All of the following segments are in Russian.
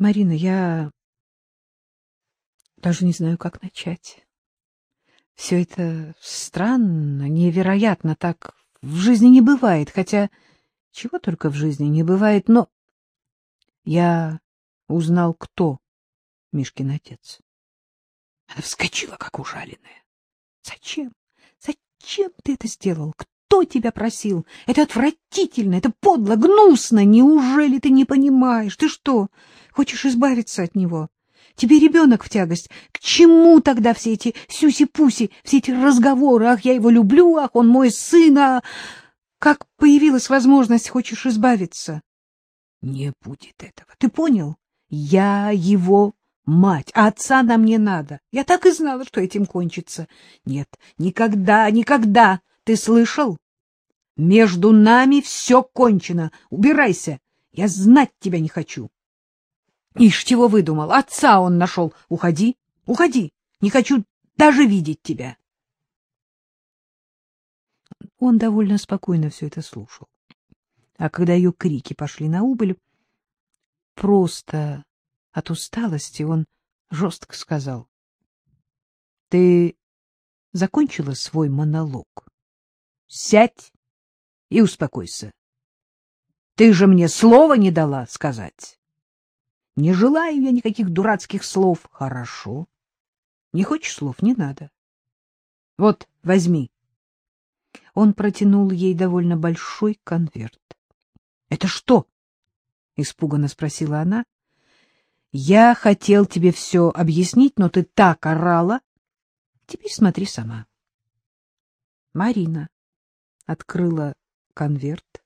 Марина, я даже не знаю, как начать. Все это странно, невероятно, так в жизни не бывает, хотя чего только в жизни не бывает, но я узнал, кто Мишкин отец. Она вскочила, как ужаленная. — Зачем? Зачем ты это сделал? Кто тебя просил? Это отвратительно, это подло, гнусно. Неужели ты не понимаешь? Ты что, хочешь избавиться от него? Тебе ребенок в тягость. К чему тогда все эти сюси-пуси, все эти разговоры? Ах, я его люблю, ах, он мой сын, а... Как появилась возможность, хочешь избавиться? Не будет этого. Ты понял? Я его мать, а отца нам не надо. Я так и знала, что этим кончится. Нет, никогда, никогда. Ты слышал? Между нами все кончено. Убирайся. Я знать тебя не хочу. Ишь, чего выдумал? Отца он нашел. Уходи, уходи. Не хочу даже видеть тебя. Он довольно спокойно все это слушал. А когда ее крики пошли на убыль, просто от усталости он жестко сказал. — Ты закончила свой монолог? Сядь и успокойся. Ты же мне слова не дала сказать. Не желаю я никаких дурацких слов. Хорошо. Не хочешь слов? Не надо. Вот, возьми. Он протянул ей довольно большой конверт. — Это что? — испуганно спросила она. — Я хотел тебе все объяснить, но ты так орала. Теперь смотри сама. Марина открыла конверт,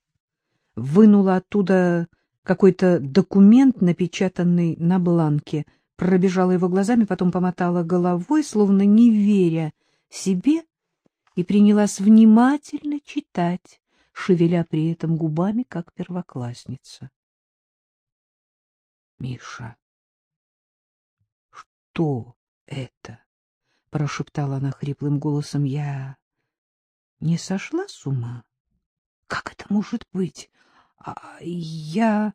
вынула оттуда какой-то документ, напечатанный на бланке, пробежала его глазами, потом помотала головой, словно не веря себе, и принялась внимательно читать, шевеля при этом губами, как первоклассница. — Миша, что это? — прошептала она хриплым голосом. — Я не сошла с ума? Как это может быть? А я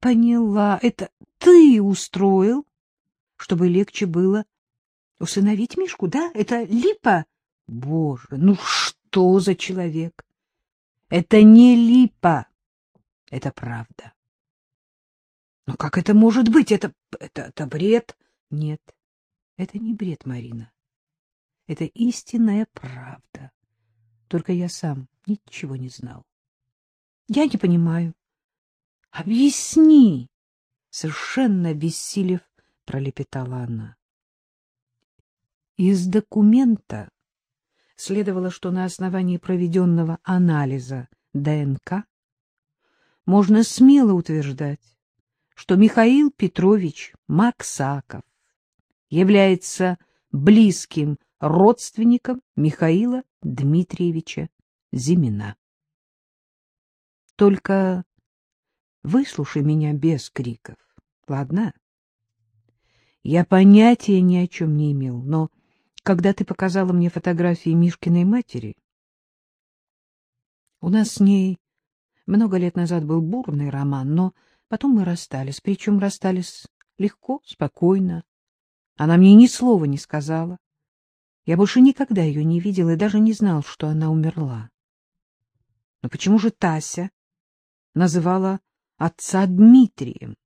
поняла, это ты устроил, чтобы легче было усыновить Мишку, да? Это Липа? Боже, ну что за человек? Это не Липа, это правда. Но как это может быть? Это, это, это бред? Нет, это не бред, Марина. Это истинная правда. Только я сам ничего не знал. Я не понимаю. Объясни, совершенно обессилев, пролепетала она. Из документа следовало, что на основании проведенного анализа ДНК можно смело утверждать, что Михаил Петрович Максаков является близким родственником Михаила Дмитриевича Зимина. Только выслушай меня без криков, ладно? Я понятия ни о чем не имел, но когда ты показала мне фотографии Мишкиной матери, у нас с ней много лет назад был бурный роман, но потом мы расстались, причем расстались легко, спокойно. Она мне ни слова не сказала. Я больше никогда ее не видел и даже не знал, что она умерла. Но почему же Тася называла отца Дмитрием.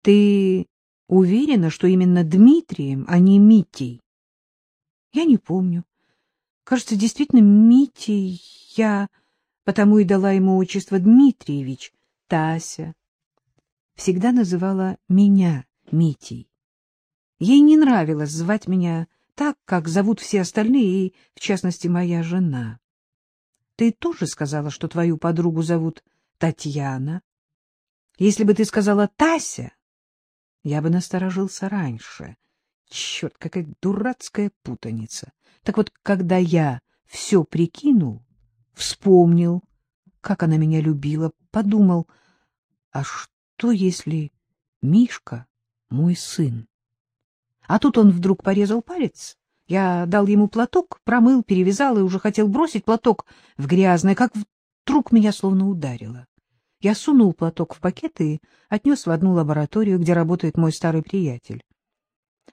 Ты уверена, что именно Дмитрием, а не Митей? Я не помню. Кажется, действительно, Митей я потому и дала ему отчество Дмитриевич. Тася всегда называла меня Митей. Ей не нравилось звать меня так, как зовут все остальные, и, в частности, моя жена. Ты тоже сказала, что твою подругу зовут Татьяна. Если бы ты сказала Тася, я бы насторожился раньше. Черт, какая дурацкая путаница. Так вот, когда я все прикинул, вспомнил, как она меня любила, подумал, а что, если Мишка мой сын? А тут он вдруг порезал палец я дал ему платок, промыл, перевязал и уже хотел бросить платок в грязное, как вдруг меня словно ударило. Я сунул платок в пакет и отнес в одну лабораторию, где работает мой старый приятель.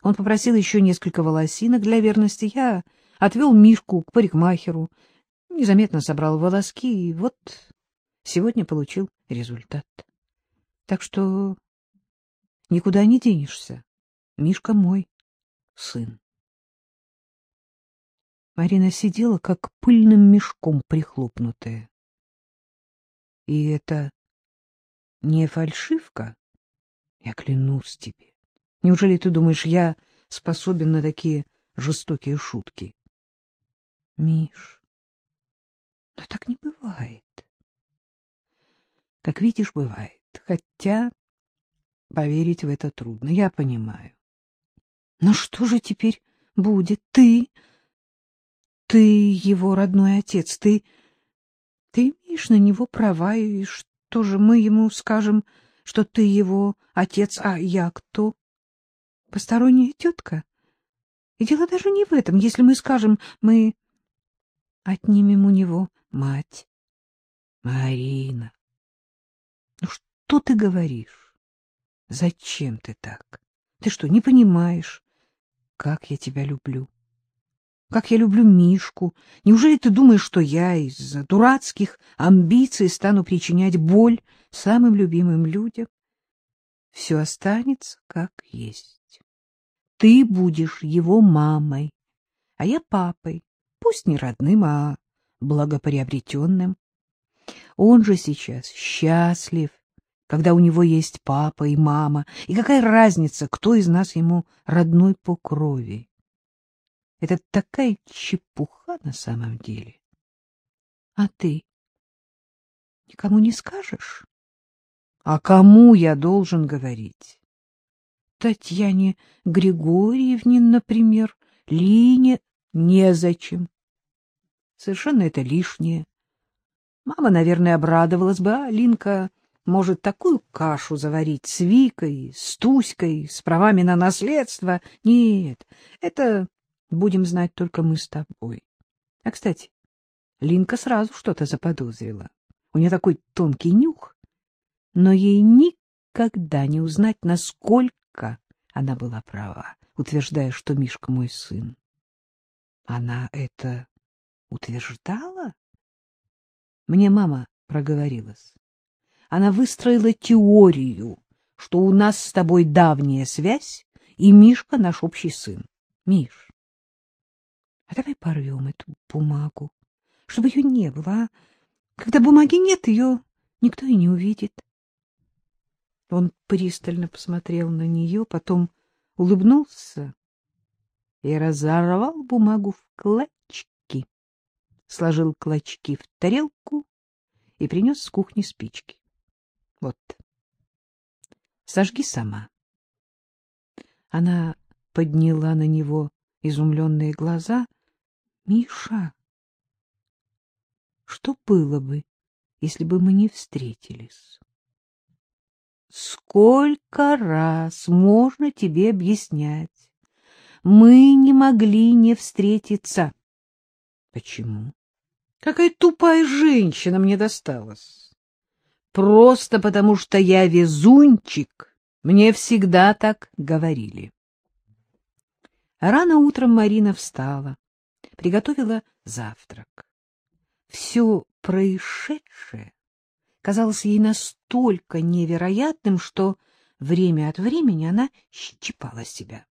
Он попросил еще несколько волосинок для верности. Я отвел Мишку к парикмахеру, незаметно собрал волоски, и вот сегодня получил результат. Так что никуда не денешься. Мишка мой сын. Марина сидела, как пыльным мешком прихлопнутая. И это не фальшивка? Я клянусь тебе. Неужели ты думаешь, я способен на такие жестокие шутки? Миш, но так не бывает. Как видишь, бывает. Хотя поверить в это трудно, я понимаю. Но что же теперь будет? Ты... Ты его родной отец, ты... Ты имеешь на него права, и что же мы ему скажем, что ты его отец, а я кто? Посторонняя тетка? И дело даже не в этом. Если мы скажем, мы отнимем у него мать. Марина, ну что ты говоришь? Зачем ты так? Ты что, не понимаешь, как я тебя люблю? Как я люблю Мишку. Неужели ты думаешь, что я из-за дурацких амбиций стану причинять боль самым любимым людям? Все останется как есть. Ты будешь его мамой, а я папой, пусть не родным, а благоприобретенным. Он же сейчас счастлив, когда у него есть папа и мама, и какая разница, кто из нас ему родной по крови. Это такая чепуха на самом деле. А ты никому не скажешь? А кому я должен говорить? Татьяне Григорьевне, например, Лине незачем. Совершенно это лишнее. Мама, наверное, обрадовалась бы, а Линка может такую кашу заварить с Викой, с Туськой, с правами на наследство. Нет, это будем знать только мы с тобой. А, кстати, Линка сразу что-то заподозрила. У нее такой тонкий нюх, но ей никогда не узнать, насколько она была права, утверждая, что Мишка мой сын. Она это утверждала? Мне мама проговорилась. Она выстроила теорию, что у нас с тобой давняя связь, и Мишка наш общий сын. Миш, а давай порвем эту бумагу, чтобы ее не было, а? Когда бумаги нет, ее никто и не увидит. Он пристально посмотрел на нее, потом улыбнулся и разорвал бумагу в клочки, сложил клочки в тарелку и принес с кухни спички. Вот, сожги сама. Она подняла на него изумленные глаза — Миша, что было бы, если бы мы не встретились? Сколько раз можно тебе объяснять? Мы не могли не встретиться. Почему? Какая тупая женщина мне досталась. Просто потому, что я везунчик. Мне всегда так говорили. Рано утром Марина встала приготовила завтрак. Все происшедшее казалось ей настолько невероятным, что время от времени она щипала себя.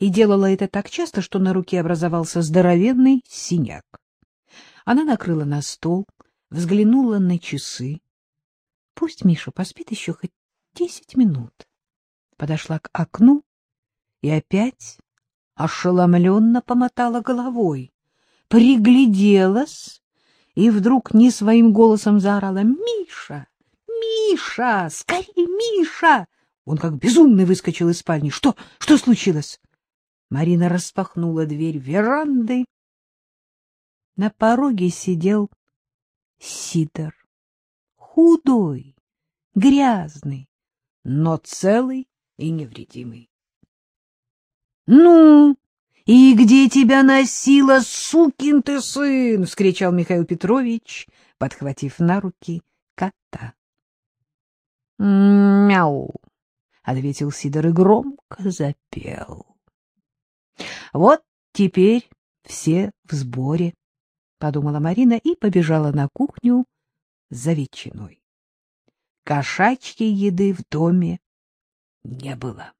И делала это так часто, что на руке образовался здоровенный синяк. Она накрыла на стол, взглянула на часы. Пусть Миша поспит еще хоть десять минут. Подошла к окну и опять ошеломленно помотала головой, пригляделась и вдруг не своим голосом заорала «Миша! Миша! Скорее, Миша!» Он как безумный выскочил из спальни. «Что? Что случилось?» Марина распахнула дверь веранды. На пороге сидел Сидор, худой, грязный, но целый и невредимый. — Ну, и где тебя носила, сукин ты сын? — вскричал Михаил Петрович, подхватив на руки кота. Мяу, — ответил Сидор и громко запел. Вот теперь все в сборе, — подумала Марина и побежала на кухню за ветчиной. Кошачьей еды в доме не было.